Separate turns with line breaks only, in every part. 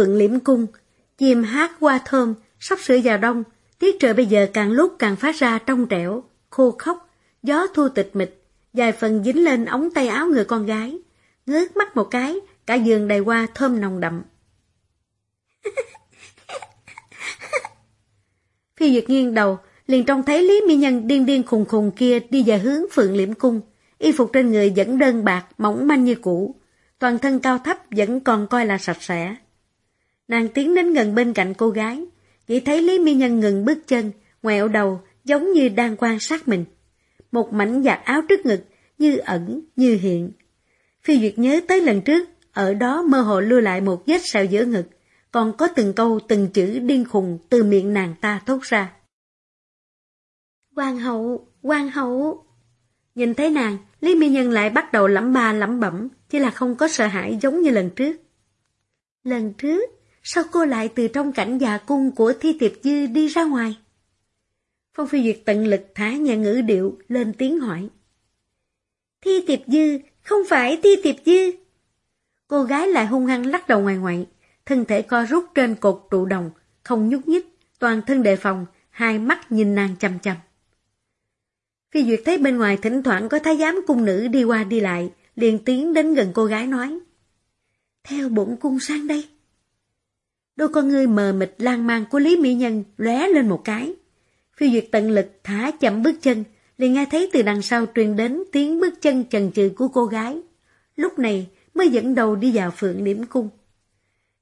phượng liễm cung, chim hát qua thơm, sắp sửa vào đông, tiết trời bây giờ càng lúc càng phát ra trong trẻo, khô khốc, gió thu tịch mịch, dài phần dính lên ống tay áo người con gái. Ngước mắt một cái, cả giường đầy hoa thơm nồng đậm. Phi Duyệt nghiêng đầu, liền trông thấy Lý Mỹ Nhân điên điên khùng khùng kia đi về hướng Phượng Liễm Cung. Y phục trên người vẫn đơn bạc, mỏng manh như cũ. Toàn thân cao thấp vẫn còn coi là sạch sẽ. Nàng tiến đến gần bên cạnh cô gái, chỉ thấy Lý Mỹ Nhân ngừng bước chân, ngoẹo đầu, giống như đang quan sát mình. Một mảnh giặt áo trước ngực, như ẩn, như hiện. Phi Duyệt nhớ tới lần trước, ở đó mơ hồ lưu lại một vết sẹo giữa ngực, còn có từng câu từng chữ điên khùng từ miệng nàng ta thốt ra. Hoàng hậu, hoàng hậu. Nhìn thấy nàng, Lý Mỹ Nhân lại bắt đầu lẩm ba lẩm bẩm, chỉ là không có sợ hãi giống như lần trước. Lần trước, sao cô lại từ trong cảnh già cung của Thi Tiệp Dư đi ra ngoài? Phong Phi Duyệt tận lực thả nhà ngữ điệu lên tiếng hỏi. Thi Tiệp Dư, không phải Thi Tiệp Dư. Cô gái lại hung hăng lắc đầu ngoài ngoại, thân thể co rút trên cột trụ đồng, không nhúc nhích, toàn thân đề phòng, hai mắt nhìn nàng chăm chăm. Phi Duyệt thấy bên ngoài thỉnh thoảng có thái giám cung nữ đi qua đi lại, liền tiến đến gần cô gái nói. Theo bổn cung sang đây. Đôi con ngươi mờ mịt lan man của Lý Mỹ Nhân lóe lên một cái. Phi Duyệt tận lực thả chậm bước chân, liền nghe thấy từ đằng sau truyền đến tiếng bước chân chần chừ của cô gái. Lúc này mới dẫn đầu đi vào phượng điểm cung.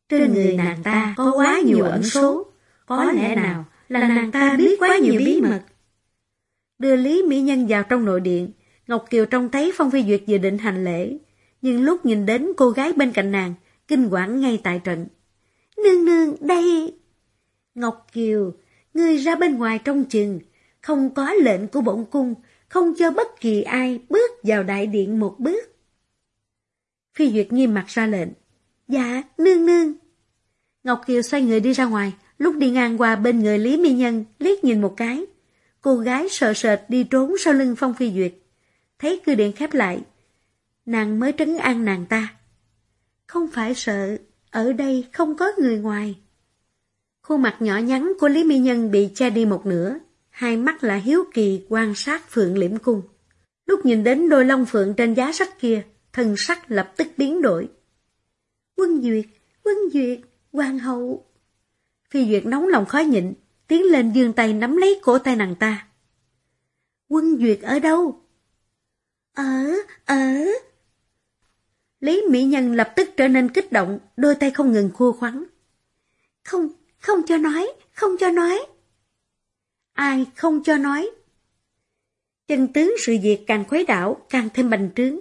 Trên người nàng ta có quá nhiều ẩn số, có lẽ nào là nàng ta biết quá nhiều bí mật. Đưa Lý Mỹ Nhân vào trong nội điện, Ngọc Kiều trông thấy Phong Phi Duyệt vừa định hành lễ, nhưng lúc nhìn đến cô gái bên cạnh nàng, kinh quản ngay tại trận. Nương nương, đây! Ngọc Kiều, ngươi ra bên ngoài trong chừng, không có lệnh của bổn cung, không cho bất kỳ ai bước vào đại điện một bước. Phi Duyệt nghiêm mặt ra lệnh. Dạ, nương nương. Ngọc Kiều xoay người đi ra ngoài, lúc đi ngang qua bên người Lý Mi Nhân, liếc nhìn một cái. Cô gái sợ sệt đi trốn sau lưng Phong Phi Duyệt. Thấy cửa điện khép lại, nàng mới trấn an nàng ta. Không phải sợ, ở đây không có người ngoài. Khuôn mặt nhỏ nhắn của Lý Mi Nhân bị che đi một nửa, hai mắt là hiếu kỳ quan sát Phượng Liễm Cung. Lúc nhìn đến đôi long phượng trên giá sách kia, thân sắc lập tức biến đổi. Quân Duyệt, Quân Duyệt, Hoàng hậu. Phi Duyệt nóng lòng khó nhịn, tiến lên dương tay nắm lấy cổ tay nàng ta. Quân Duyệt ở đâu? Ở, ở. Lý Mỹ Nhân lập tức trở nên kích động, đôi tay không ngừng khua khoắn. Không, không cho nói, không cho nói. Ai không cho nói? Chân tướng sự việc càng khuấy đảo, càng thêm bành trướng.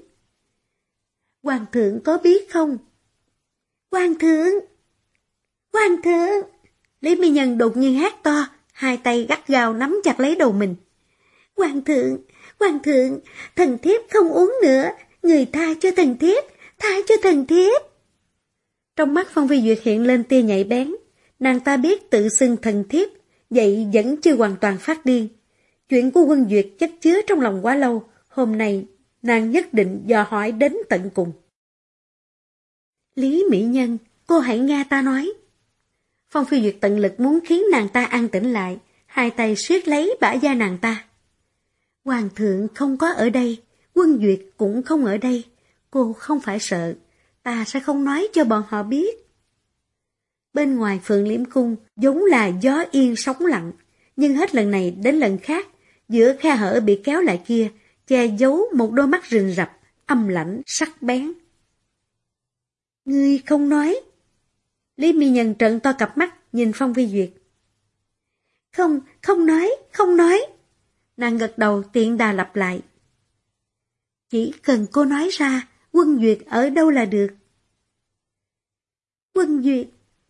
Hoàng thượng có biết không? Hoàng thượng! Hoàng thượng! Lý Mỹ Nhân đột nhiên hát to, hai tay gắt gao nắm chặt lấy đầu mình. Hoàng thượng! Hoàng thượng! Thần thiếp không uống nữa! Người tha cho thần thiếp! Tha cho thần thiếp! Trong mắt Phong Vi Duyệt hiện lên tia nhạy bén. Nàng ta biết tự xưng thần thiếp, vậy vẫn chưa hoàn toàn phát điên. Chuyện của quân Duyệt chất chứa trong lòng quá lâu, hôm nay nàng nhất định dò hỏi đến tận cùng. Lý Mỹ Nhân, cô hãy nghe ta nói. Phong Phi Duyệt tận lực muốn khiến nàng ta an tĩnh lại, hai tay siết lấy bả da nàng ta. Hoàng thượng không có ở đây, quân Duyệt cũng không ở đây, cô không phải sợ, ta sẽ không nói cho bọn họ biết. Bên ngoài phượng liễm cung giống là gió yên sóng lặng, nhưng hết lần này đến lần khác, giữa khe hở bị kéo lại kia, che giấu một đôi mắt rình rập, âm lãnh, sắc bén. Ngươi không nói. Lý Mi Nhân trận to cặp mắt, nhìn Phong Vi Duyệt. Không, không nói, không nói. Nàng gật đầu tiện đà lặp lại. Chỉ cần cô nói ra, quân Duyệt ở đâu là được. Quân Duyệt,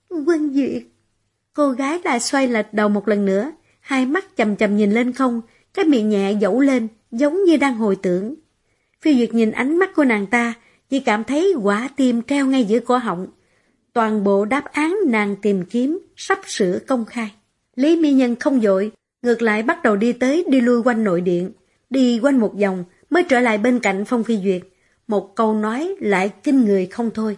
Quân Duyệt. Cô gái lại xoay lệch đầu một lần nữa, hai mắt chầm chầm nhìn lên không, cái miệng nhẹ dẫu lên, giống như đang hồi tưởng. Phi Duyệt nhìn ánh mắt của nàng ta, chỉ cảm thấy quả tim treo ngay giữa cổ họng. Toàn bộ đáp án nàng tìm kiếm, sắp sửa công khai. Lý Mi Nhân không dội, ngược lại bắt đầu đi tới đi lui quanh nội điện, đi quanh một vòng mới trở lại bên cạnh Phong Phi Duyệt. Một câu nói lại kinh người không thôi.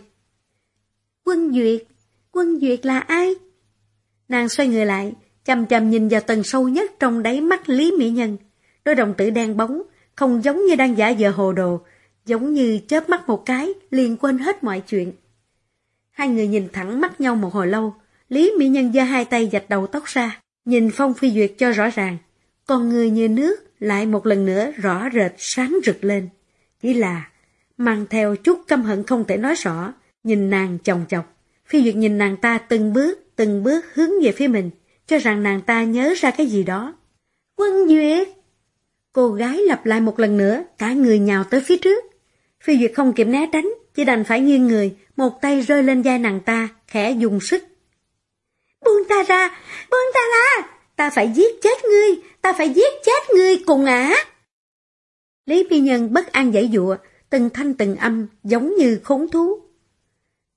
Quân Duyệt, Quân Duyệt là ai? Nàng xoay người lại, chầm chầm nhìn vào tầng sâu nhất trong đáy mắt Lý Mỹ Nhân. Đôi đồng tử đen bóng, không giống như đang giả vờ hồ đồ, giống như chớp mắt một cái, liền quên hết mọi chuyện. Hai người nhìn thẳng mắt nhau một hồi lâu, Lý Mỹ Nhân giơ hai tay dạch đầu tóc ra, nhìn Phong Phi Duyệt cho rõ ràng. Còn người như nước lại một lần nữa rõ rệt sáng rực lên. Chỉ là mang theo chút căm hận không thể nói rõ, nhìn nàng chồng chọc. Phi Duyệt nhìn nàng ta từng bước, từng bước hướng về phía mình, cho rằng nàng ta nhớ ra cái gì đó. Quân Duyệt! Cô gái lặp lại một lần nữa, cả người nhào tới phía trước. Phi Duyệt không kịp né tránh, chỉ đành phải nghiêng người, một tay rơi lên vai nàng ta, khẽ dùng sức. Buông ta ra, buông ta ra, ta phải giết chết ngươi, ta phải giết chết ngươi cùng ả. Lý Phi Nhân bất an giải dụa, từng thanh từng âm, giống như khốn thú.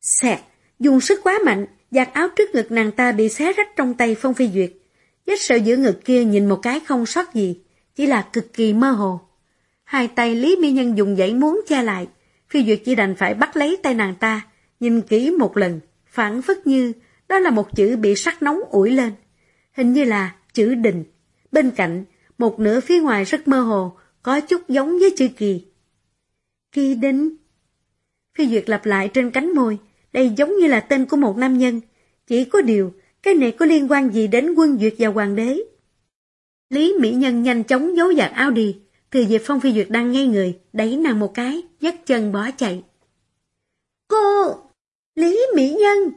Xẹt, dùng sức quá mạnh, giặt áo trước ngực nàng ta bị xé rách trong tay Phong Phi Duyệt. Vết sợi giữa ngực kia nhìn một cái không sót gì, chỉ là cực kỳ mơ hồ. Hai tay Lý Mi Nhân dùng dãy muốn che lại, Phi Duyệt chỉ đành phải bắt lấy tay nàng ta, nhìn kỹ một lần, phản phất như đó là một chữ bị sắc nóng ủi lên. Hình như là chữ đình. Bên cạnh, một nửa phía ngoài rất mơ hồ, có chút giống với chữ kỳ. Kỳ đinh. Phi Duyệt lặp lại trên cánh môi, đây giống như là tên của một nam nhân. Chỉ có điều, cái này có liên quan gì đến quân Duyệt và hoàng đế? Lý Mỹ Nhân nhanh chóng giấu giặt áo đi, thừa dịp Phong Phi Duyệt đang ngay người, đẩy nàng một cái, nhấc chân bỏ chạy. Cô! Lý Mỹ Nhân!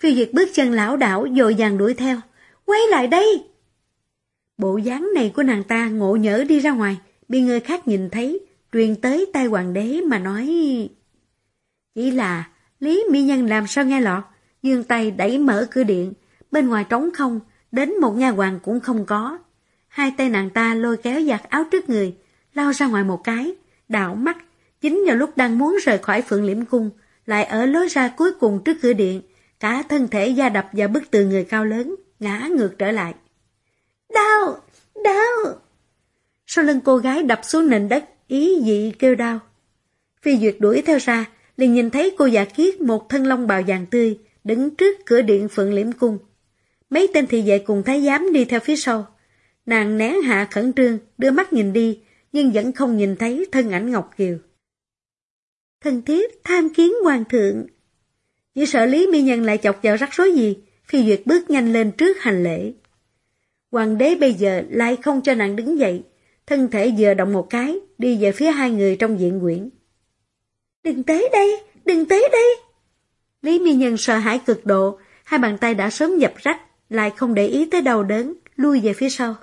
Phi Duyệt bước chân lão đảo dội dàng đuổi theo. Quay lại đây! Bộ dáng này của nàng ta ngộ nhỡ đi ra ngoài, bị người khác nhìn thấy, truyền tới tay hoàng đế mà nói... Chỉ là Lý Mỹ Nhân làm sao nghe lọt, dương tay đẩy mở cửa điện, bên ngoài trống không, đến một nha hoàng cũng không có. Hai tay nàng ta lôi kéo giặt áo trước người, lao ra ngoài một cái, đảo mắt, chính vào lúc đang muốn rời khỏi phượng liễm cung, lại ở lối ra cuối cùng trước cửa điện, cả thân thể da đập vào bức tường người cao lớn, ngã ngược trở lại. Đau! Đau! Sau lưng cô gái đập xuống nền đất, ý dị kêu đau. Phi Duyệt đuổi theo ra, liền nhìn thấy cô giả kiết một thân long bào vàng tươi, đứng trước cửa điện phượng liễm cung. Mấy tên thị vệ cùng thái giám đi theo phía sau. Nàng nén hạ khẩn trương, đưa mắt nhìn đi, nhưng vẫn không nhìn thấy thân ảnh Ngọc Kiều. Thân thiết tham kiến hoàng thượng. Chỉ sợ Lý Mi Nhân lại chọc vào rắc rối gì, Phi Duyệt bước nhanh lên trước hành lễ. Hoàng đế bây giờ lại không cho nàng đứng dậy, thân thể vừa động một cái, đi về phía hai người trong diện quyển. Đừng tới đây, đừng tới đây. Lý Mi Nhân sợ hãi cực độ, hai bàn tay đã sớm dập rách, lại không để ý tới đau đớn, lui về phía sau.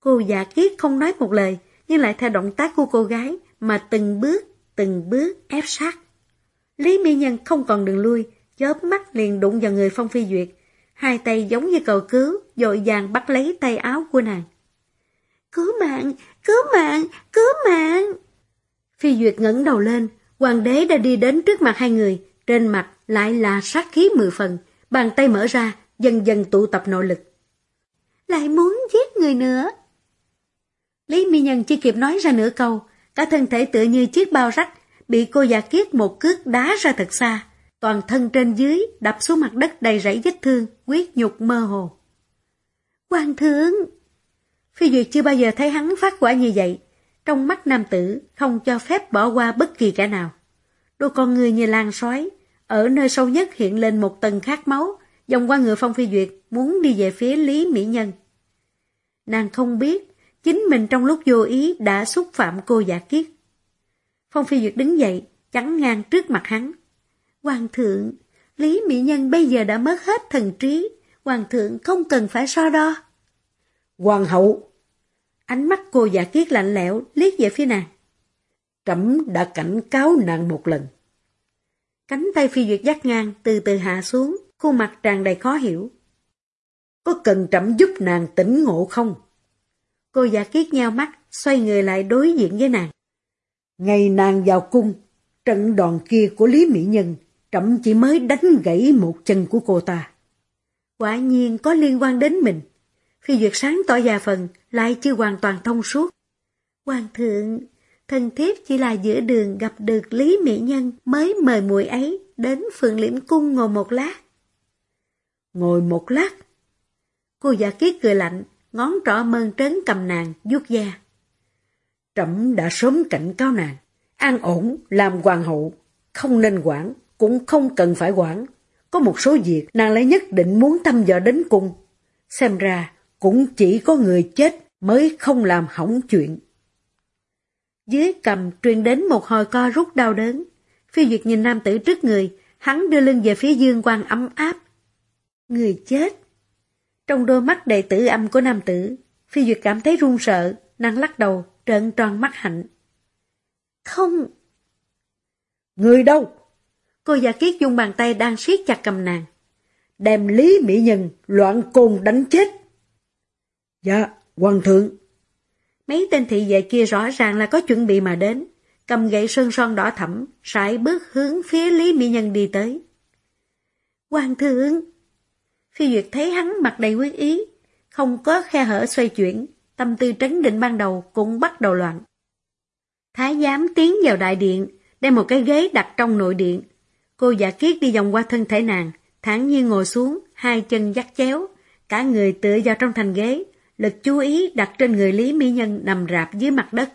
Cô già kiết không nói một lời, nhưng lại theo động tác của cô gái mà từng bước, từng bước ép sát. Lý Mỹ Nhân không còn đường lui, chớp mắt liền đụng vào người Phong Phi Duyệt. Hai tay giống như cầu cứu, dội vàng bắt lấy tay áo của nàng. Cứu mạng, cứu mạng, cứu mạng! Phi Duyệt ngẩng đầu lên, hoàng đế đã đi đến trước mặt hai người, trên mặt lại là sát khí mười phần, bàn tay mở ra, dần dần tụ tập nội lực. Lại muốn giết người nữa. Lý Mi Nhân chỉ kịp nói ra nửa câu, cả thân thể tựa như chiếc bao rách, bị cô già kiết một cước đá ra thật xa, toàn thân trên dưới đập xuống mặt đất đầy rẫy vết thương, quyết nhục mơ hồ. Hoàng thượng! Phi Duyệt chưa bao giờ thấy hắn phát quả như vậy, trong mắt nam tử không cho phép bỏ qua bất kỳ kẻ nào. Đôi con người như lan sói, ở nơi sâu nhất hiện lên một tầng khát máu, dòng qua người phong phi duyệt, muốn đi về phía Lý Mỹ Nhân. Nàng không biết, chính mình trong lúc vô ý đã xúc phạm cô giả kiết. Phong Phi Duyệt đứng dậy, chắn ngang trước mặt hắn. Hoàng thượng, Lý Mỹ Nhân bây giờ đã mất hết thần trí, Hoàng thượng không cần phải so đo.
Hoàng hậu!
Ánh mắt cô giả kiết lạnh lẽo liếc về phía nàng.
Trẫm đã cảnh cáo nàng một lần.
Cánh tay phi duyệt dắt ngang từ từ hạ xuống, khuôn mặt tràn đầy khó hiểu.
Có cần trẫm giúp nàng tỉnh ngộ không?
Cô giả kiết nhau mắt, xoay người lại đối diện với nàng.
Ngày nàng vào cung, trận đòn kia của Lý Mỹ Nhân, trẫm chỉ mới đánh gãy một chân của cô ta.
Quả nhiên có liên quan đến mình. Phi Duyệt sáng tỏ già phần, lại chưa hoàn toàn thông suốt. Hoàng thượng, thần thiếp chỉ là giữa đường gặp được Lý Mỹ Nhân mới mời muội ấy đến phượng liễm cung ngồi một lát.
Ngồi một lát?
Cô giả kiết cười lạnh, ngón trỏ mơn trớn cầm nàng, vuốt da.
Trẫm đã sớm cảnh cáo nàng, an ổn, làm hoàng hậu, không nên quản, cũng không cần phải quản. Có một số việc nàng lại nhất định muốn thăm dò đến cùng. Xem ra, cũng chỉ có người chết mới không làm hỏng chuyện.
Dưới cầm truyền đến một hồi co rút đau đớn. Phi Duyệt nhìn nam tử trước người, hắn đưa lưng về phía dương quan ấm áp. Người chết. Trong đôi mắt đầy tử âm của nam tử, Phi Duyệt cảm thấy run sợ, nàng lắc đầu, trợn tròn mắt hạnh. Không.
Người đâu?
Cô già kiết dùng bàn tay đang siết chặt cầm nàng.
Đem Lý Mỹ Nhân loạn côn đánh chết. Dạ, hoàng thượng.
Mấy tên thị vệ kia rõ ràng là có chuẩn bị mà đến. Cầm gậy sơn son đỏ thẫm, sải bước hướng phía Lý Mỹ Nhân đi tới. Hoàng thượng! Phi Duyệt thấy hắn mặt đầy quyết ý, không có khe hở xoay chuyển, tâm tư trấn định ban đầu cũng bắt đầu loạn. Thái giám tiến vào đại điện, đem một cái ghế đặt trong nội điện. Cô giả kiết đi vòng qua thân thể nàng, thản nhiên ngồi xuống, hai chân dắt chéo, cả người tựa vào trong thành ghế, lực chú ý đặt trên người Lý Mỹ Nhân nằm rạp dưới mặt đất.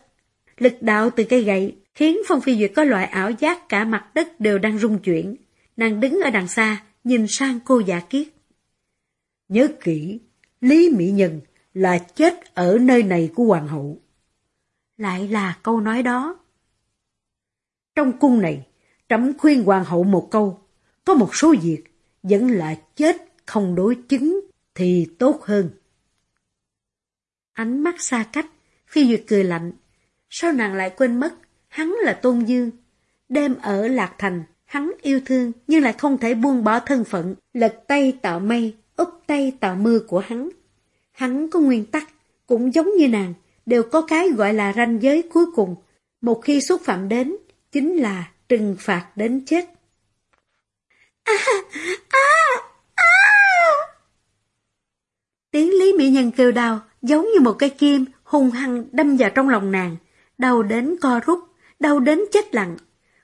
Lực đạo từ cây gậy khiến Phong Phi Duyệt có loại ảo giác cả mặt đất đều đang rung chuyển. Nàng đứng ở đằng xa, nhìn sang cô giả kiết.
Nhớ kỹ, Lý Mỹ Nhân là chết ở nơi này của Hoàng hậu.
Lại là câu nói đó.
Trong cung này, trẫm khuyên Hoàng hậu một câu, có một số việc vẫn là chết không đối chứng thì tốt hơn.
Ánh mắt xa cách, Phi Duyệt cười lạnh. Sao nàng lại quên mất, hắn là Tôn Dương. Đêm ở Lạc Thành, hắn yêu thương nhưng lại không thể buông bỏ thân phận, lật tay tạo mây, úp tay tạo mưa của hắn. Hắn có nguyên tắc, cũng giống như nàng, đều có cái gọi là ranh giới cuối cùng. Một khi xúc phạm đến, chính là trừng phạt đến chết. À, à, à. Tiếng Lý Mỹ Nhân kêu đau, giống như một cây kim hung hăng đâm vào trong lòng nàng, đau đến co rút, đau đến chết lặng.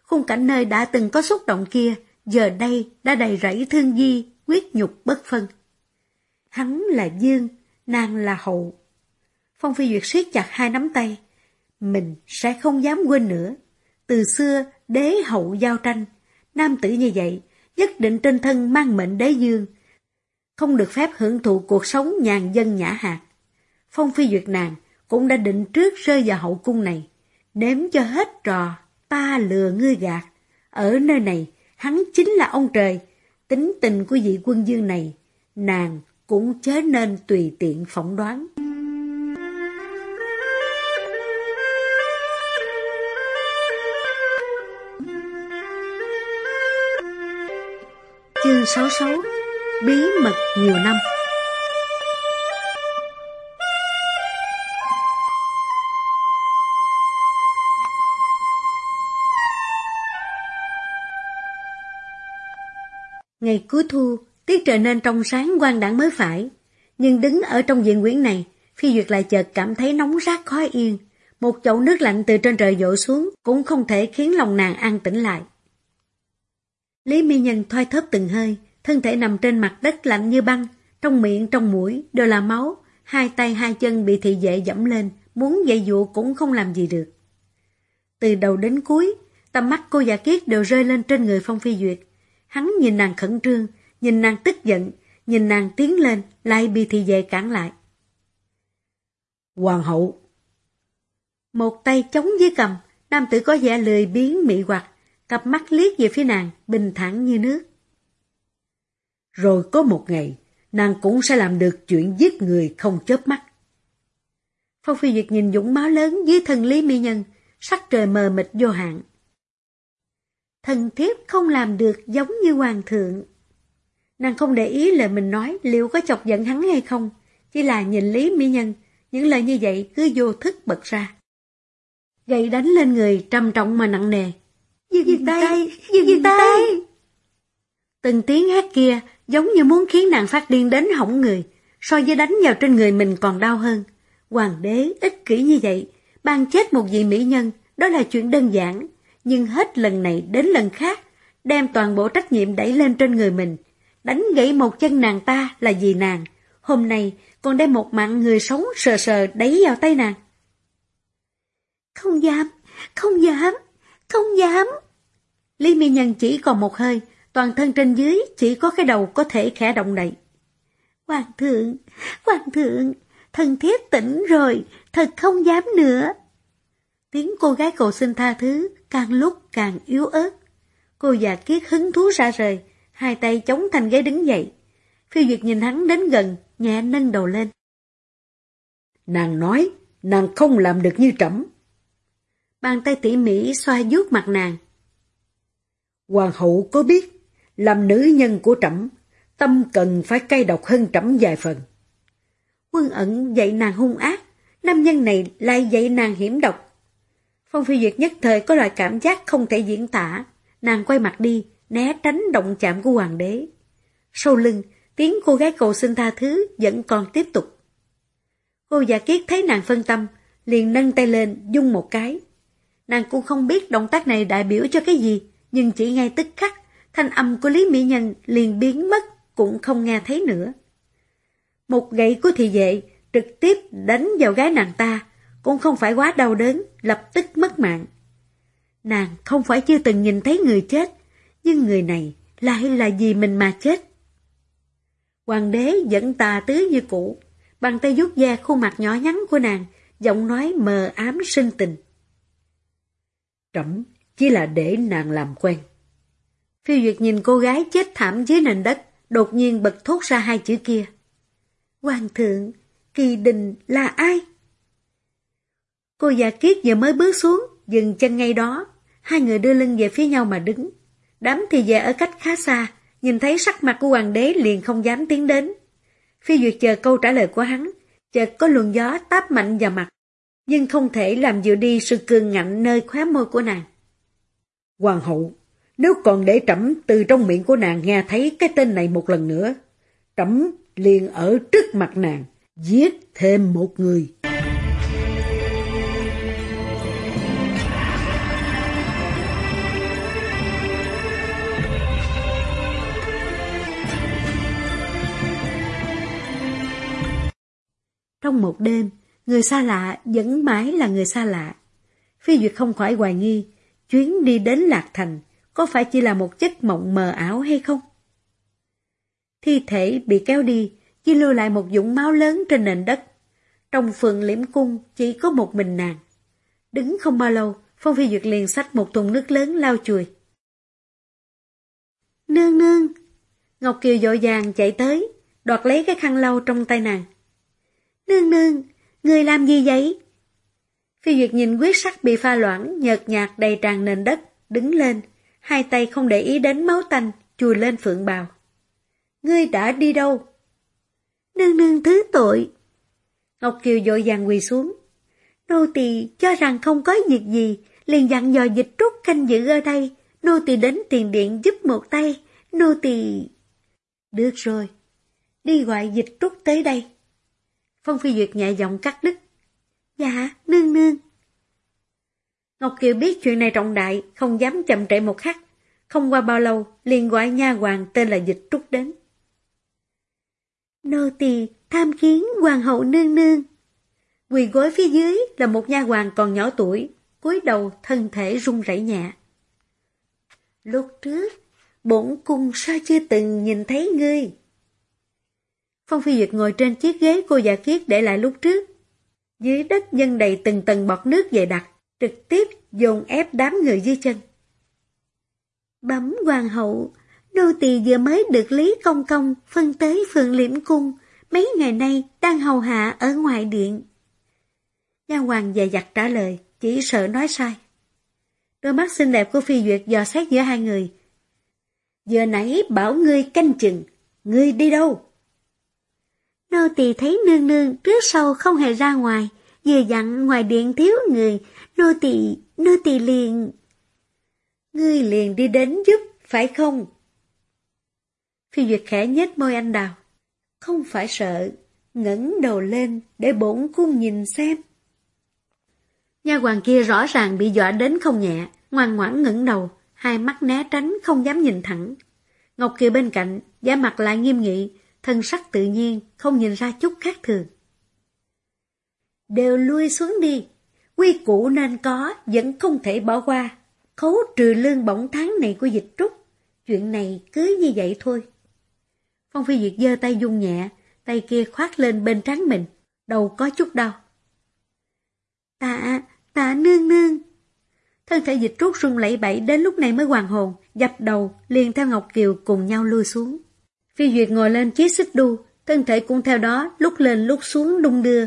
Khung cảnh nơi đã từng có xúc động kia, giờ đây đã đầy rẫy thương di, quyết nhục bất phân. Hắn là Dương, nàng là Hậu. Phong Phi Duyệt siết chặt hai nắm tay. Mình sẽ không dám quên nữa. Từ xưa, đế hậu giao tranh, nam tử như vậy, nhất định trên thân mang mệnh đế dương. Không được phép hưởng thụ cuộc sống nhàn dân nhã hạt. Phong Phi Duyệt nàng cũng đã định trước rơi vào hậu cung này, nếm cho hết trò, ta lừa ngươi gạt. Ở nơi này, hắn chính là ông trời, tính tình của vị quân dương này, nàng cũng chớ nên tùy tiện phỏng đoán. Chương 66 Bí mật nhiều năm Ngày cuối thu, tiết trời nên trong sáng quang đẳng mới phải. Nhưng đứng ở trong diện quyển này, Phi Duyệt lại chợt cảm thấy nóng rát khó yên. Một chậu nước lạnh từ trên trời dội xuống cũng không thể khiến lòng nàng an tĩnh lại. Lý Mi Nhân thoai thớp từng hơi, thân thể nằm trên mặt đất lạnh như băng, trong miệng trong mũi đều là máu, hai tay hai chân bị thị vệ dẫm lên, muốn dạy dụ cũng không làm gì được. Từ đầu đến cuối, tầm mắt cô giả kiết đều rơi lên trên người Phong Phi Duyệt. Hắn nhìn nàng khẩn trương, nhìn nàng tức giận, nhìn nàng tiến lên, lại bị thị vệ cản lại.
Hoàng hậu
Một tay chống dưới cầm, nam tử có vẻ lười biến mị hoặc, cặp mắt liếc về phía nàng, bình thản như nước.
Rồi có một ngày, nàng cũng sẽ làm được chuyện giết người không chớp mắt.
Phong Phi Duyệt nhìn dũng máu lớn dưới thân Lý Mỹ Nhân, sắc trời mờ mịt vô hạn. Thần thiếp không làm được giống như hoàng thượng. Nàng không để ý lời mình nói liệu có chọc giận hắn hay không, chỉ là nhìn Lý Mỹ Nhân, những lời như vậy cứ vô thức bật ra. Gậy đánh lên người trầm trọng mà nặng nề. Dừng tay, dừng tay. Từng tiếng hát kia giống như muốn khiến nàng phát điên đến hỏng người, so với đánh vào trên người mình còn đau hơn. Hoàng đế ích kỷ như vậy, ban chết một vị mỹ nhân, đó là chuyện đơn giản, nhưng hết lần này đến lần khác, đem toàn bộ trách nhiệm đẩy lên trên người mình. Đánh gãy một chân nàng ta là vì nàng, hôm nay còn đem một mạng người sống sờ sờ đẩy vào tay nàng. Không dám, không dám, không dám. Lý Mỹ Nhân chỉ còn một hơi, toàn thân trên dưới chỉ có cái đầu có thể khẽ động đậy. Hoàng thượng, hoàng thượng, thần thiết tỉnh rồi, thật không dám nữa. Tiếng cô gái cầu xin tha thứ càng lúc càng yếu ớt. Cô già kiết hứng thú ra rời, hai tay chống thành ghế đứng dậy. Phiêu Duyệt nhìn hắn đến gần, nhẹ nâng đầu lên.
Nàng nói, nàng không làm được như trẫm.
Bàn tay tỉ mỉ xoa vuốt mặt nàng.
Hoàng hậu có biết, làm nữ nhân của trẫm, tâm cần phải cay độc hơn trẫm vài phần.
Quân ẩn dạy nàng hung ác, nam nhân này lại dạy nàng hiểm độc. Phong Phi Duyệt nhất thời có loại cảm giác không thể diễn tả, nàng quay mặt đi, né tránh động chạm của hoàng đế. Sau lưng, tiếng cô gái cầu xin tha thứ vẫn còn tiếp tục. Cô giả dạ kiết thấy nàng phân tâm, liền nâng tay lên, dung một cái. Nàng cũng không biết động tác này đại biểu cho cái gì, nhưng chỉ ngay tức khắc, thanh âm của Lý Mỹ Nhân liền biến mất, cũng không nghe thấy nữa. Một gậy của thị vệ trực tiếp đánh vào gái nàng ta, cũng không phải quá đau đớn, lập tức mất mạng. Nàng không phải chưa từng nhìn thấy người chết, nhưng người này lại là gì mình mà chết. Hoàng đế vẫn tà tứ như cũ, bằng tay vuốt da khuôn mặt nhỏ nhắn của nàng, giọng nói mờ ám sinh tình.
Trẫm chỉ là để nàng làm quen.
Phiêu Duyệt nhìn cô gái chết thảm dưới nền đất, đột nhiên bật thốt ra hai chữ kia. Hoàng thượng, kỳ đình là ai? Cô già kiết vừa mới bước xuống, dừng chân ngay đó, hai người đưa lưng về phía nhau mà đứng. Đám thì về ở cách khá xa, nhìn thấy sắc mặt của hoàng đế liền không dám tiến đến. Phi Duyệt chờ câu trả lời của hắn, chợt có luồng gió táp mạnh vào mặt, nhưng không thể làm dịu đi sự cường ngạnh nơi khóe môi của nàng.
Hoàng hậu, nếu còn để trẫm từ trong miệng của nàng nghe thấy cái tên này một lần nữa, trẫm liền ở trước mặt nàng, giết thêm một người.
Trong một đêm, người xa lạ vẫn mãi là người xa lạ. Phi Duyệt không khỏi hoài nghi, chuyến đi đến Lạc Thành có phải chỉ là một giấc mộng mờ ảo hay không? Thi thể bị kéo đi, chỉ lưu lại một dũng máu lớn trên nền đất. Trong phường liễm cung chỉ có một mình nàng. Đứng không bao lâu, Phong Phi Duyệt liền xách một thùng nước lớn lao chùi. Nương nương! Ngọc Kiều dội vàng chạy tới, đoạt lấy cái khăn lau trong tay nàng. Nương nương, người làm gì vậy? Phi Duyệt nhìn quyết sắc bị pha loãng, nhợt nhạt đầy tràn nền đất, đứng lên, hai tay không để ý đến máu tanh, chùi lên phượng bào. Ngươi đã đi đâu? Nương nương thứ tội. Ngọc Kiều dội vàng quỳ xuống. Nô tỳ cho rằng không có việc gì, liền dặn dò dịch trúc canh giữ ở đây. Nô tỳ đến tiền điện giúp một tay. Nô tỳ... Được rồi, đi gọi dịch trúc tới đây. Phong Phi Duyệt nhẹ giọng cắt đứt. Dạ, nương nương. Ngọc Kiều biết chuyện này trọng đại, không dám chậm trễ một khắc. Không qua bao lâu, liền gọi nha hoàng tên là Dịch Trúc đến. Nô tỳ tham kiến hoàng hậu nương nương. Quỳ gối phía dưới là một nha hoàng còn nhỏ tuổi, cúi đầu thân thể run rẩy nhẹ. Lúc trước, bổn cung sao chưa từng nhìn thấy ngươi? Phong Phi Duyệt ngồi trên chiếc ghế cô già kiết để lại lúc trước. Dưới đất nhân đầy từng tầng bọt nước dày đặc, trực tiếp dồn ép đám người dưới chân. Bấm hoàng hậu, nô tỳ vừa mới được Lý Công Công phân tới phường liễm cung, mấy ngày nay đang hầu hạ ở ngoài điện. Nha hoàng dè dặt trả lời, chỉ sợ nói sai. Đôi mắt xinh đẹp của phi duyệt dò xét giữa hai người. Giờ nãy bảo ngươi canh chừng, ngươi đi đâu? Nô tỳ thấy nương nương trước sau không hề ra ngoài, vừa dặn ngoài điện thiếu người, nô tỳ, nô tỳ liền. Ngươi liền đi đến giúp, phải không? Phi Duyệt khẽ nhếch môi anh đào. Không phải sợ, ngẩng đầu lên để bổn cung nhìn xem. Nha hoàng kia rõ ràng bị dọa đến không nhẹ, ngoan ngoãn ngẩng đầu, hai mắt né tránh không dám nhìn thẳng. Ngọc Kiều bên cạnh, da mặt lại nghiêm nghị, thân sắc tự nhiên, không nhìn ra chút khác thường. Đều lui xuống đi, quy củ nên có, vẫn không thể bỏ qua. Khấu trừ lương bổng tháng này của dịch trúc, chuyện này cứ như vậy thôi. Phong Phi Duyệt giơ tay dung nhẹ, tay kia khoát lên bên trán mình, đầu có chút đau. Tạ, tạ nương nương. Thân thể dịch trúc rung lẫy bẫy đến lúc này mới hoàn hồn, dập đầu, liền theo Ngọc Kiều cùng nhau lui xuống. Phi Duyệt ngồi lên chiếc xích đu, thân thể cũng theo đó lúc lên lúc xuống đung đưa.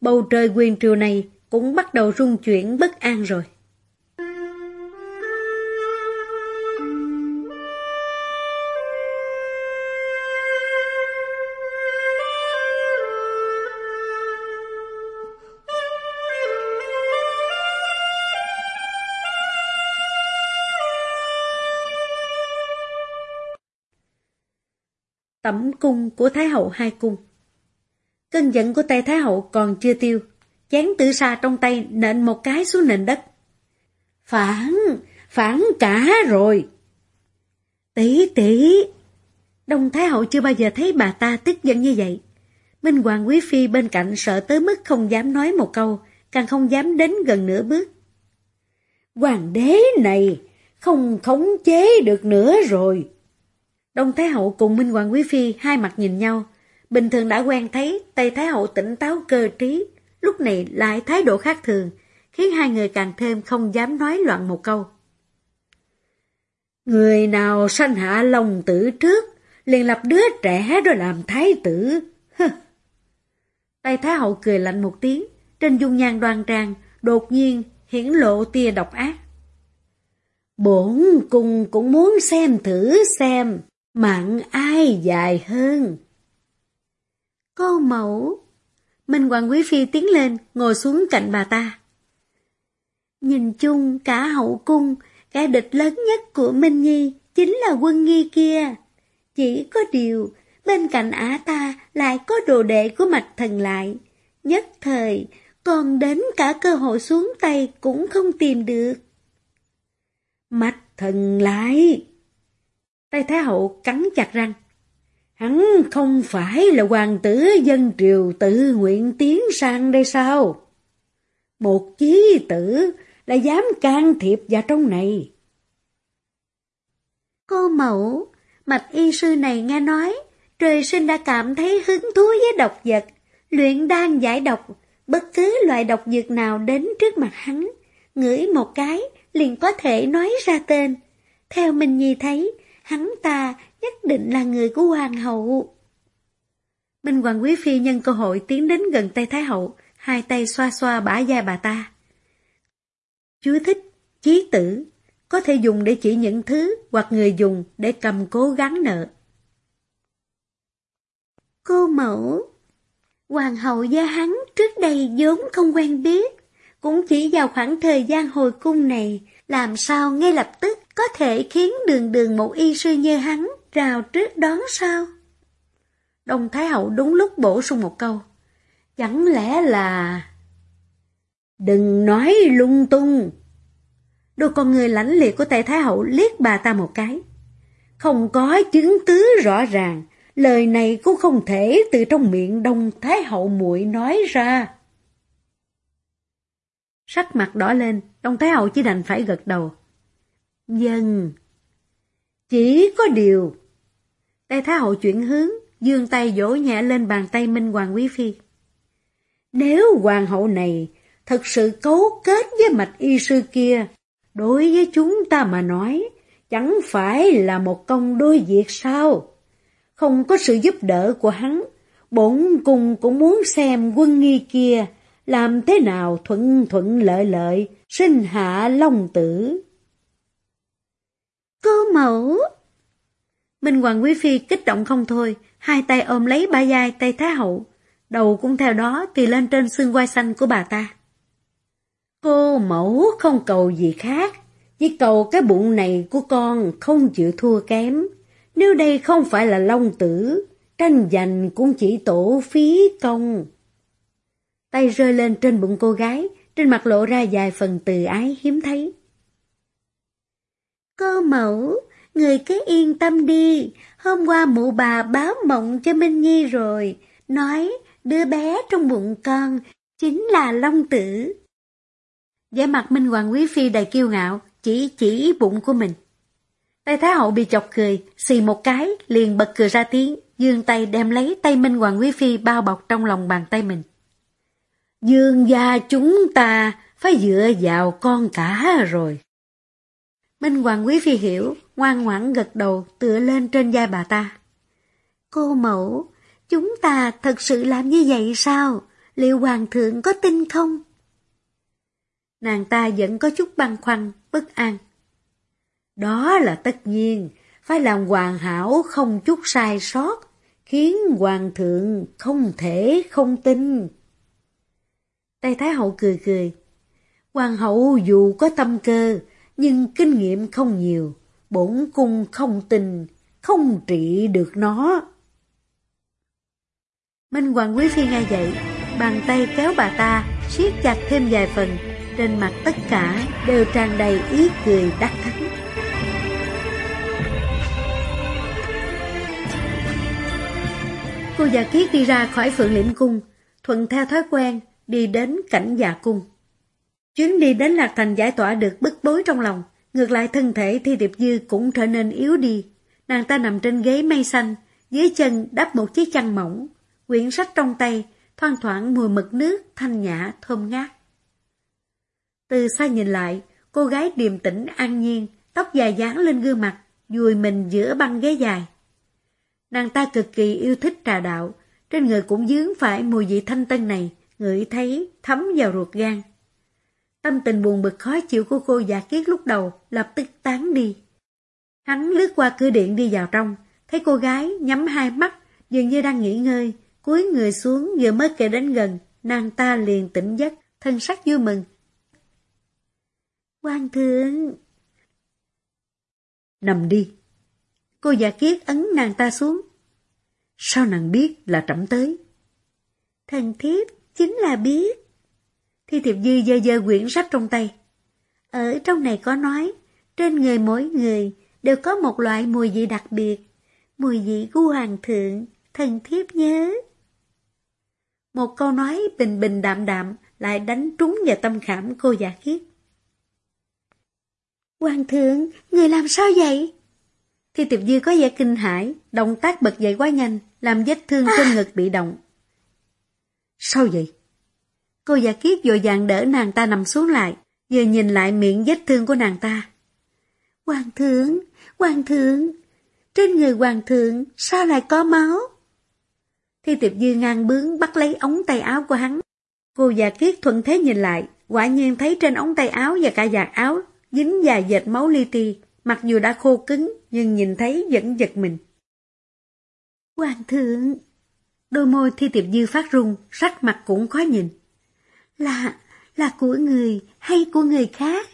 Bầu trời quyền triều này cũng bắt đầu rung chuyển bất an rồi. Tẩm cung của Thái hậu hai cung. Cơn giận của tay Thái hậu còn chưa tiêu, chén tử sa trong tay nện một cái xuống nền đất. Phản, phản cả rồi. Tỷ tỷ. Đông Thái hậu chưa bao giờ thấy bà ta tức giận như vậy. Minh Hoàng Quý Phi bên cạnh sợ tới mức không dám nói một câu, càng không dám đến gần nửa bước. Hoàng đế này không khống chế được nữa rồi. Đông Thái Hậu cùng Minh Hoàng Quý Phi hai mặt nhìn nhau. Bình thường đã quen thấy Tây Thái Hậu tỉnh táo cơ trí, lúc này lại thái độ khác thường, khiến hai người càng thêm không dám nói loạn một câu. Người nào sanh hạ lòng tử trước, liền lập đứa trẻ rồi làm thái tử. Tây Thái Hậu cười lạnh một tiếng, trên dung nhan đoan trang, đột nhiên hiển lộ tia độc ác. Bổn cung cũng muốn xem thử xem Mạng ai dài hơn? Cô mẫu. Minh Hoàng Quý Phi tiến lên, ngồi xuống cạnh bà ta. Nhìn chung cả hậu cung, cái địch lớn nhất của Minh Nhi chính là quân nghi kia. Chỉ có điều, bên cạnh ả ta lại có đồ đệ của mạch thần lại. Nhất thời, còn đến cả cơ hội xuống tay cũng không tìm được. Mạch thần lại! Tay Thái Hậu cắn chặt răng. Hắn không phải là hoàng tử dân triều tự nguyện tiến sang đây sao? Một chí tử là dám can thiệp vào trong này. Cô mẫu, mạch y sư này nghe nói, trời sinh đã cảm thấy hứng thú với độc vật, luyện đan giải độc, bất cứ loại độc dược nào đến trước mặt hắn, ngửi một cái liền có thể nói ra tên. Theo mình nhìn thấy, hắn ta nhất định là người của hoàng hậu. Minh Hoàng Quý Phi nhân cơ hội tiến đến gần tay Thái Hậu, hai tay xoa xoa bả vai bà ta. Chú thích, chí tử, có thể dùng để chỉ những thứ hoặc người dùng để cầm cố gắng nợ. Cô mẫu, hoàng hậu gia hắn trước đây vốn không quen biết, cũng chỉ vào khoảng thời gian hồi cung này làm sao ngay lập tức có thể khiến đường đường một y sư như hắn rào trước đón sao? Đông Thái Hậu đúng lúc bổ sung một câu. Chẳng lẽ là... Đừng nói lung tung. Đôi con người lãnh liệt của Tề Thái Hậu liếc bà ta một cái. Không có chứng cứ rõ ràng, lời này cũng không thể từ trong miệng Đông Thái Hậu muội nói ra. Sắc mặt đỏ lên, Đông Thái Hậu chỉ đành phải gật đầu dần Chỉ có điều. Tây Thái Hậu chuyển hướng, dương tay vỗ nhẹ lên bàn tay Minh Hoàng Quý Phi. Nếu hoàng hậu này thật sự cấu kết với mạch y sư kia, đối với chúng ta mà nói, chẳng phải là một công đôi việc sao? Không có sự giúp đỡ của hắn, bổn cùng cũng muốn xem quân nghi kia làm thế nào thuận thuận lợi lợi, sinh hạ long tử. Cô mẫu! Minh Hoàng Quý Phi kích động không thôi, hai tay ôm lấy ba vai tay Thái Hậu, đầu cũng theo đó thì lên trên xương quai xanh của bà ta. Cô mẫu không cầu gì khác, chỉ cầu cái bụng này của con không chịu thua kém. Nếu đây không phải là long tử, tranh giành cũng chỉ tổ phí công. Tay rơi lên trên bụng cô gái, trên mặt lộ ra vài phần từ ái hiếm thấy. Cô mẫu, người cứ yên tâm đi, hôm qua mụ bà báo mộng cho Minh Nhi rồi, nói đứa bé trong bụng con chính là Long Tử. vẻ mặt Minh Hoàng Quý Phi đầy kiêu ngạo, chỉ chỉ bụng của mình. Tay Thái Hậu bị chọc cười, xì một cái, liền bật cười ra tiếng, dương tay đem lấy tay Minh Hoàng Quý Phi bao bọc trong lòng bàn tay mình. Dương gia chúng ta phải dựa vào con cả rồi. Minh Hoàng Quý Phi hiểu, ngoan ngoãn gật đầu tựa lên trên vai bà ta. Cô mẫu, chúng ta thật sự làm như vậy sao? Liệu Hoàng thượng có tin không? Nàng ta vẫn có chút băn khoăn, bất an. Đó là tất nhiên, phải làm hoàn hảo không chút sai sót, khiến Hoàng thượng không thể không tin. Tây Thái Hậu cười cười. Hoàng hậu dù có tâm cơ, nhưng kinh nghiệm không nhiều, bổn cung không tin, không trị được nó. Minh Hoàng Quý Phi nghe vậy, bàn tay kéo bà ta, siết chặt thêm vài phần, trên mặt tất cả đều tràn đầy ý cười đắc thắng. Cô già kiết đi ra khỏi phượng liễm cung, thuận theo thói quen, đi đến cảnh già cung. Chuyến đi đến Lạc Thành giải tỏa được bức bối trong lòng, ngược lại thân thể Thi điệp Dư cũng trở nên yếu đi. Nàng ta nằm trên ghế mây xanh, dưới chân đắp một chiếc chăn mỏng, quyển sách trong tay, thoang thoảng mùi mực nước, thanh nhã, thơm ngát. Từ xa nhìn lại, cô gái điềm tĩnh an nhiên, tóc dài dán lên gương mặt, dùi mình giữa băng ghế dài. Nàng ta cực kỳ yêu thích trà đạo, trên người cũng dướng phải mùi vị thanh tân này, ngửi thấy thấm vào ruột gan. Tâm tình buồn bực khó chịu của cô giả kiết lúc đầu lập tức tán đi. Hắn lướt qua cửa điện đi vào trong, thấy cô gái nhắm hai mắt, dường như đang nghỉ ngơi, cúi người xuống vừa mới kề đến gần, nàng ta liền tỉnh giấc, thân sắc vui mừng. quan thượng!
Nằm đi.
Cô giả kiết ấn nàng ta xuống.
Sao nàng biết là trẫm tới?
Thần thiếp chính là biết. Thi Thiệp Dư dơ dơ quyển sách trong tay. Ở trong này có nói, trên người mỗi người đều có một loại mùi vị đặc biệt, mùi vị của hoàng thượng, thần thiếp nhớ. Một câu nói bình bình đạm đạm lại đánh trúng vào tâm khảm cô giả khiết. Hoàng thượng, người làm sao vậy? Thi Tiệp Dư có vẻ kinh hãi, động tác bật dậy quá nhanh, làm vết thương trên ngực bị động.
Sao vậy?
Cô giả kiếp vội vàng đỡ nàng ta nằm xuống lại, vừa nhìn lại miệng vết thương của nàng ta. Hoàng thượng, hoàng thượng, trên người hoàng thượng sao lại có máu? Thi tiệp dư ngang bướng bắt lấy ống tay áo của hắn. Cô già kiết thuận thế nhìn lại, quả nhiên thấy trên ống tay áo và cả giặt áo dính vài dệt máu li ti, mặc dù đã khô cứng nhưng nhìn thấy vẫn giật mình. Hoàng thượng! Đôi môi thi tiệp dư phát run, sắc mặt cũng khó nhìn. Là, là của người hay của người khác?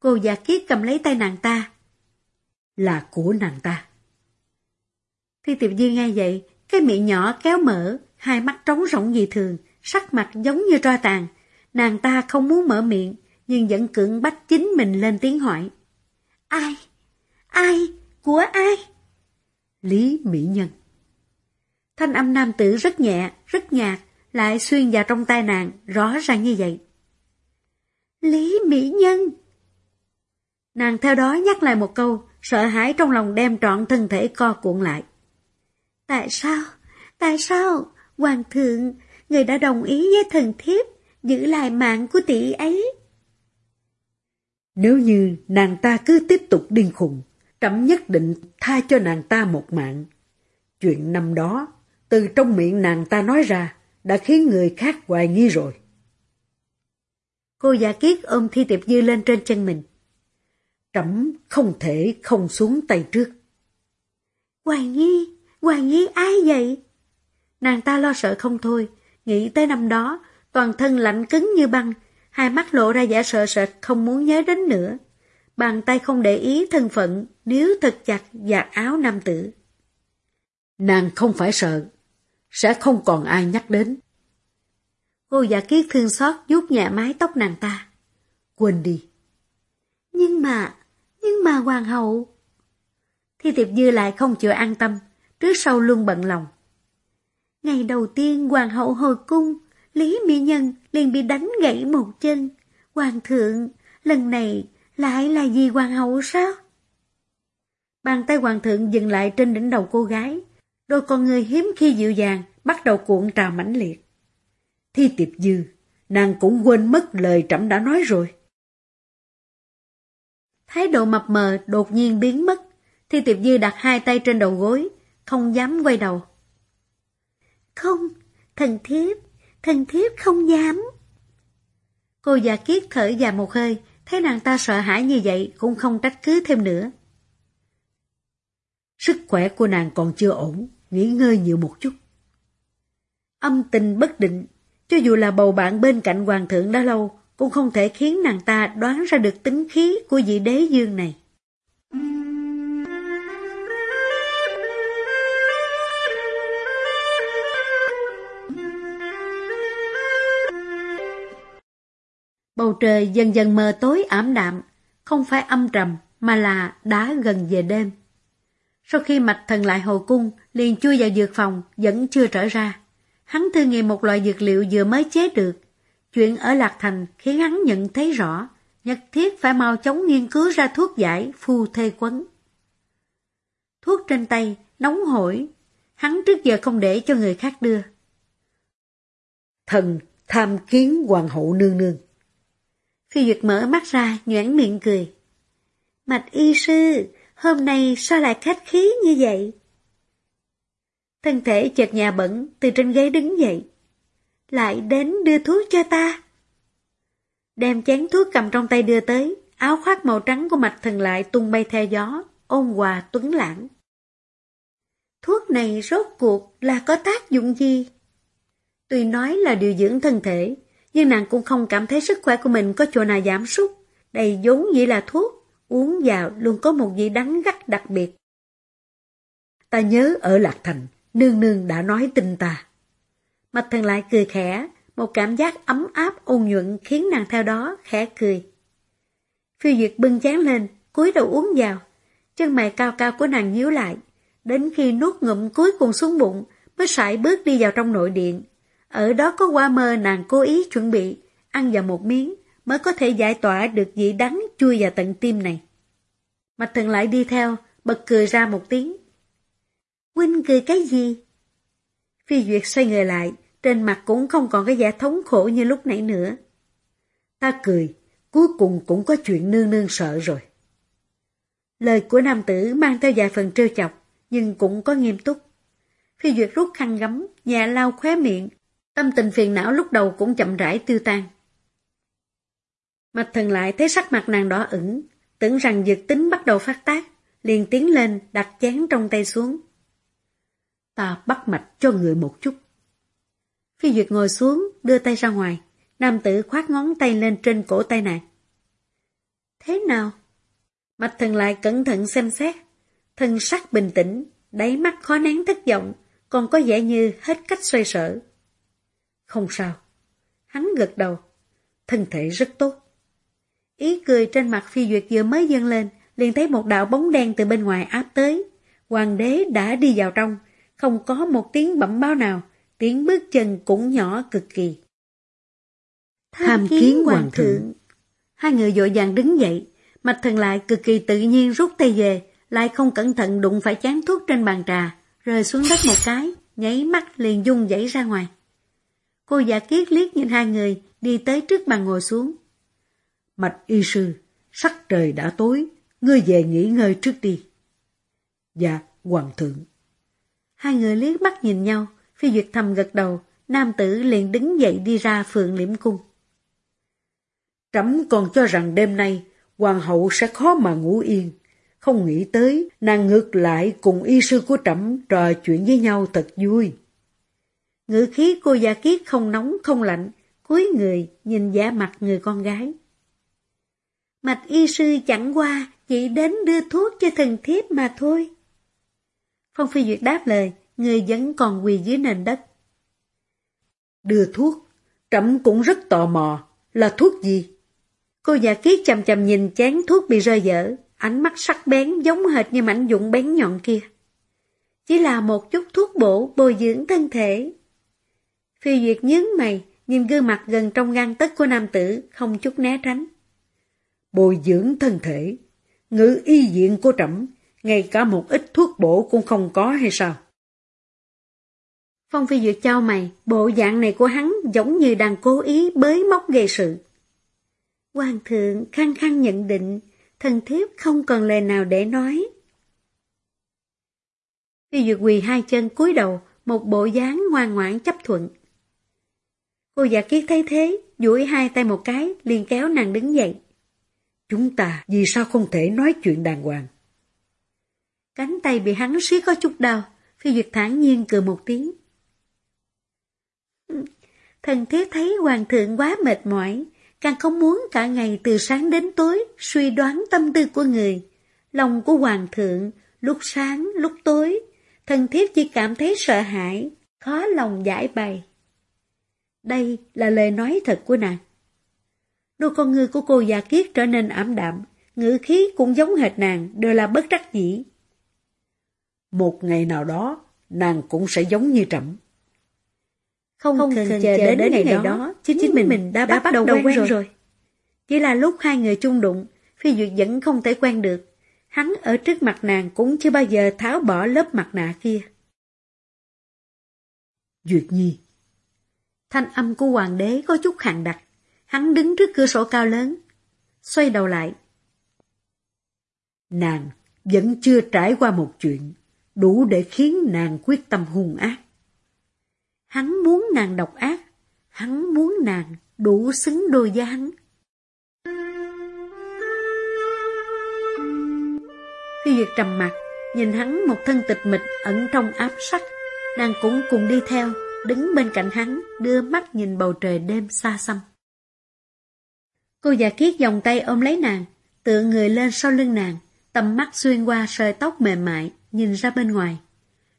Cô giả kiết cầm lấy tay nàng ta.
Là của nàng ta.
Thi tiệp dư nghe vậy, cái miệng nhỏ kéo mở, hai mắt trống rỗng dị thường, sắc mặt giống như tro tàn. Nàng ta không muốn mở miệng, nhưng vẫn cưỡng bách chính mình lên tiếng hỏi. Ai? Ai? Của ai?
Lý Mỹ Nhân.
Thanh âm nam tử rất nhẹ, rất nhạt, lại xuyên vào trong tai nàng, rõ ràng như vậy. Lý Mỹ Nhân! Nàng theo đó nhắc lại một câu, sợ hãi trong lòng đem trọn thân thể co cuộn lại. Tại sao? Tại sao? Hoàng thượng, người đã đồng ý với thần thiếp, giữ lại mạng của tỷ ấy.
Nếu như nàng ta cứ tiếp tục điên khùng, trẫm nhất định tha cho nàng ta một mạng. Chuyện năm đó, từ trong miệng nàng ta nói ra, đã khiến người khác hoài nghi rồi.
Cô giả kiết ôm Thi Tiệp Dư lên trên chân mình.
Trẫm không thể không xuống tay trước.
Hoài Nhi, Hoài Nhi ai vậy? Nàng ta lo sợ không thôi, nghĩ tới năm đó, toàn thân lạnh cứng như băng, hai mắt lộ ra vẻ sợ sệt không muốn nhớ đến nữa. Bàn tay không để ý thân phận, nếu thật chặt giặt áo nam tử.
Nàng không phải sợ, sẽ không còn ai nhắc đến.
Cô giả kiết thương xót vuốt nhẹ mái tóc nàng ta.
Quên đi.
Nhưng mà, nhưng mà hoàng hậu... Thi tiệp dư lại không chịu an tâm, trước sau luôn bận lòng. Ngày đầu tiên hoàng hậu hồi cung, Lý Mỹ Nhân liền bị đánh gãy một chân. Hoàng thượng, lần này lại là gì hoàng hậu sao? Bàn tay hoàng thượng dừng lại trên đỉnh đầu cô gái, đôi con người hiếm khi dịu dàng, bắt đầu cuộn trào mãnh liệt.
Thi tiệp dư, nàng cũng quên mất lời trẫm đã nói rồi.
Thái độ mập mờ đột nhiên biến mất, Thi tiệp dư đặt hai tay trên đầu gối, không dám quay đầu. Không, thần thiếp, thần thiếp không dám. Cô già kiết thở dài một hơi, thấy nàng ta sợ hãi như vậy cũng không trách cứ thêm nữa.
Sức khỏe của nàng còn chưa ổn, nghỉ ngơi nhiều một chút.
Âm tình bất định, cho dù là bầu bạn bên cạnh hoàng thượng đã lâu, cũng không thể khiến nàng ta đoán ra được tính khí của vị đế dương này. Bầu trời dần dần mờ tối ảm đạm, không phải âm trầm mà là đã gần về đêm. Sau khi mạch thần lại hồi cung, liền chui vào dược phòng, vẫn chưa trở ra. Hắn thư nghiệm một loại dược liệu vừa mới chế được. Chuyện ở Lạc Thành khiến hắn nhận thấy rõ, nhất thiết phải mau chóng nghiên cứu ra thuốc giải phu thê quấn. Thuốc trên tay, nóng hổi, hắn trước giờ không để cho người khác đưa.
Thần tham kiến hoàng hậu nương nương.
Phi Duyệt mở mắt ra, nhoảng miệng cười. Mạch y sư, hôm nay sao lại khách khí như vậy? Thân thể chợt nhà bẩn, từ trên ghế đứng dậy. Lại đến đưa thuốc cho ta. Đem chén thuốc cầm trong tay đưa tới, áo khoác màu trắng của mạch thần lại tung bay theo gió, ôn hòa tuấn lãng. Thuốc này rốt cuộc là có tác dụng gì? Tuy nói là điều dưỡng thân thể, nhưng nàng cũng không cảm thấy sức khỏe của mình có chỗ nào giảm sút. Đây vốn dĩ là thuốc, uống vào luôn có một vị đắng gắt đặc biệt.
Ta nhớ ở Lạc Thành, nương nương đã nói tin ta.
Mạch thần lại cười khẽ, một cảm giác ấm áp ôn nhuận khiến nàng theo đó khẽ cười. Phiêu Duyệt bưng chán lên, cúi đầu uống vào. Chân mày cao cao của nàng nhíu lại, đến khi nuốt ngụm cuối cùng xuống bụng mới sải bước đi vào trong nội điện. Ở đó có qua mơ nàng cố ý chuẩn bị, ăn vào một miếng mới có thể giải tỏa được vị đắng chui vào tận tim này. Mạch thần lại đi theo, bật cười ra một tiếng. Huynh cười cái gì? Phi Duyệt xoay người lại, trên mặt cũng không còn cái vẻ thống khổ như lúc nãy nữa.
Ta cười, cuối cùng cũng có chuyện nương nương sợ rồi.
Lời của nam tử mang theo vài phần trêu chọc, nhưng cũng có nghiêm túc. Phi Duyệt rút khăn gấm, nhà lau khóe miệng, Tâm tình phiền não lúc đầu cũng chậm rãi tiêu tan. Mạch thần lại thấy sắc mặt nàng đỏ ửng, tưởng rằng dược tính bắt đầu phát tác, liền tiến lên đặt chén trong tay xuống.
Ta bắt mạch cho người một chút.
Phi Duyệt ngồi xuống, đưa tay ra ngoài, nam tử khoát ngón tay lên trên cổ tay nàng. Thế nào? Mạch thần lại cẩn thận xem xét, thân sắc bình tĩnh, đáy mắt khó nén thất vọng, còn có vẻ như hết cách xoay sở.
Không sao. Hắn gật đầu. Thân thể rất tốt.
Ý cười trên mặt phi duyệt vừa mới dâng lên, liền thấy một đạo bóng đen từ bên ngoài áp tới. Hoàng đế đã đi vào trong, không có một tiếng bẩm báo nào, tiếng bước chân cũng nhỏ cực kỳ. Tham, kiến hoàng thượng. Hai người dội vàng đứng dậy, mạch thần lại cực kỳ tự nhiên rút tay về, lại không cẩn thận đụng phải chán thuốc trên bàn trà, rơi xuống đất một cái, nháy mắt liền dung dãy ra ngoài. Cô giả kiết liếc nhìn hai người, đi tới trước bàn ngồi xuống.
Mạch y sư, sắc trời đã tối, ngươi về nghỉ ngơi trước đi. Dạ, hoàng thượng.
Hai người liếc mắt nhìn nhau, phi duyệt thầm gật đầu, nam tử liền đứng dậy đi ra phượng liễm cung.
Trẫm còn cho rằng đêm nay, hoàng hậu sẽ khó mà ngủ yên. Không nghĩ tới, nàng ngược lại cùng y sư của trẫm trò chuyện với nhau thật vui.
Ngữ khí cô gia kiết không nóng không lạnh, cúi người nhìn giả mặt người con gái. Mạch y sư chẳng qua, chỉ đến đưa thuốc cho thần thiếp mà thôi. Phong Phi Duyệt đáp lời, người vẫn còn quỳ dưới nền đất.
Đưa thuốc, trẫm cũng rất tò mò, là thuốc gì?
Cô già kiết chầm chầm nhìn chén thuốc bị rơi dở, ánh mắt sắc bén giống hệt như mảnh dụng bén nhọn kia. Chỉ là một chút thuốc bổ bồi dưỡng thân thể. Phi Duyệt nhướng mày, nhìn gương mặt gần trong gan tất của nam tử, không chút né tránh.
Bồi dưỡng thân thể, ngữ y diện của trẫm ngay cả một ít thuốc bổ cũng không có hay sao?
Phong Phi Duyệt trao mày, bộ dạng này của hắn giống như đang cố ý bới móc gây sự. Hoàng thượng khăng khăng nhận định, thần thiếp không còn lời nào để nói. Phi Duyệt quỳ hai chân cúi đầu, một bộ dáng ngoan ngoãn chấp thuận. Cô giả kiết thấy thế, duỗi hai tay một cái, liền kéo nàng đứng dậy.
Chúng ta vì sao không thể nói chuyện đàng hoàng?
Cánh tay bị hắn siết có chút đau, Phi Duyệt thản nhiên cười một tiếng. Thần thiếp thấy hoàng thượng quá mệt mỏi, càng không muốn cả ngày từ sáng đến tối suy đoán tâm tư của người. Lòng của hoàng thượng, lúc sáng, lúc tối, thần thiếp chỉ cảm thấy sợ hãi, khó lòng giải bày. Đây là lời nói thật của nàng. Đôi con người của cô già kiết trở nên ảm đạm, ngữ khí cũng giống hệt nàng, đều là bất đắc dĩ.
Một ngày nào đó, nàng cũng sẽ giống như trẫm.
Không, không cần, chờ đến, đến ngày, ngày đó, đó, chính, chính mình, mình đã, đã bắt đầu quen, quen rồi. rồi. Chỉ là lúc hai người chung đụng, Phi Duyệt vẫn không thể quen được. Hắn ở trước mặt nàng cũng chưa bao giờ tháo bỏ lớp mặt nạ kia.
Duyệt Nhi
Thanh âm của hoàng đế có chút khàn đặc. Hắn đứng trước cửa sổ cao lớn, xoay đầu lại.
Nàng vẫn chưa trải qua một chuyện đủ để khiến nàng quyết tâm hung ác.
Hắn muốn nàng độc ác, hắn muốn nàng đủ xứng đôi với hắn. khi Duyệt trầm mặt, nhìn hắn một thân tịch mịch ẩn trong áp sắc, nàng cũng cùng đi theo, đứng bên cạnh hắn, đưa mắt nhìn bầu trời đêm xa xăm. Cô già kiết vòng tay ôm lấy nàng, tựa người lên sau lưng nàng, tầm mắt xuyên qua sợi tóc mềm mại, nhìn ra bên ngoài.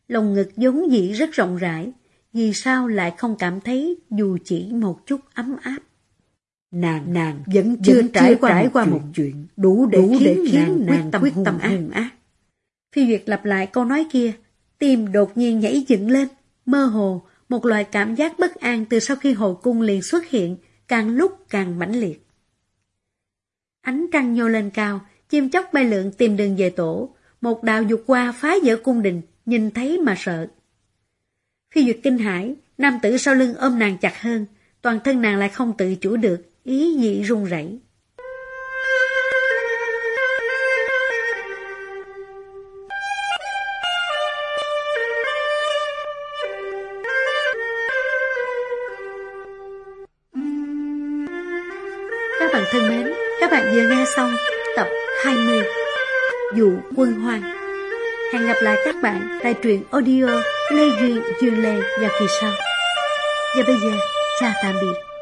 Lồng ngực giống dĩ rất rộng rãi, vì sao lại không cảm thấy dù chỉ một chút ấm áp.
Nàng nàng vẫn chưa vẫn trải, qua, trải qua một chuyện đủ để, đủ khiến, để khiến nàng, nàng quyết tâm hung ác.
Phi Duyệt lặp lại câu nói kia, tim đột nhiên nhảy dựng lên, mơ hồ, một loại cảm giác bất an từ sau khi hồi cung liền xuất hiện, càng lúc càng mãnh liệt. Ánh trăng nhô lên cao, chim chóc bay lượn tìm đường về tổ, một đạo dục qua phá vỡ cung đình, nhìn thấy mà sợ. Khi duyệt kinh hãi, nam tử sau lưng ôm nàng chặt hơn, toàn thân nàng lại không tự chủ được, ý dị run rẩy. Nghe xong tập 20 Dụ quân hoàng Hẹn gặp lại các bạn tại truyện audio Lê Duyên Duyên Lê và kỳ sau. Và bây giờ, chào tạm biệt.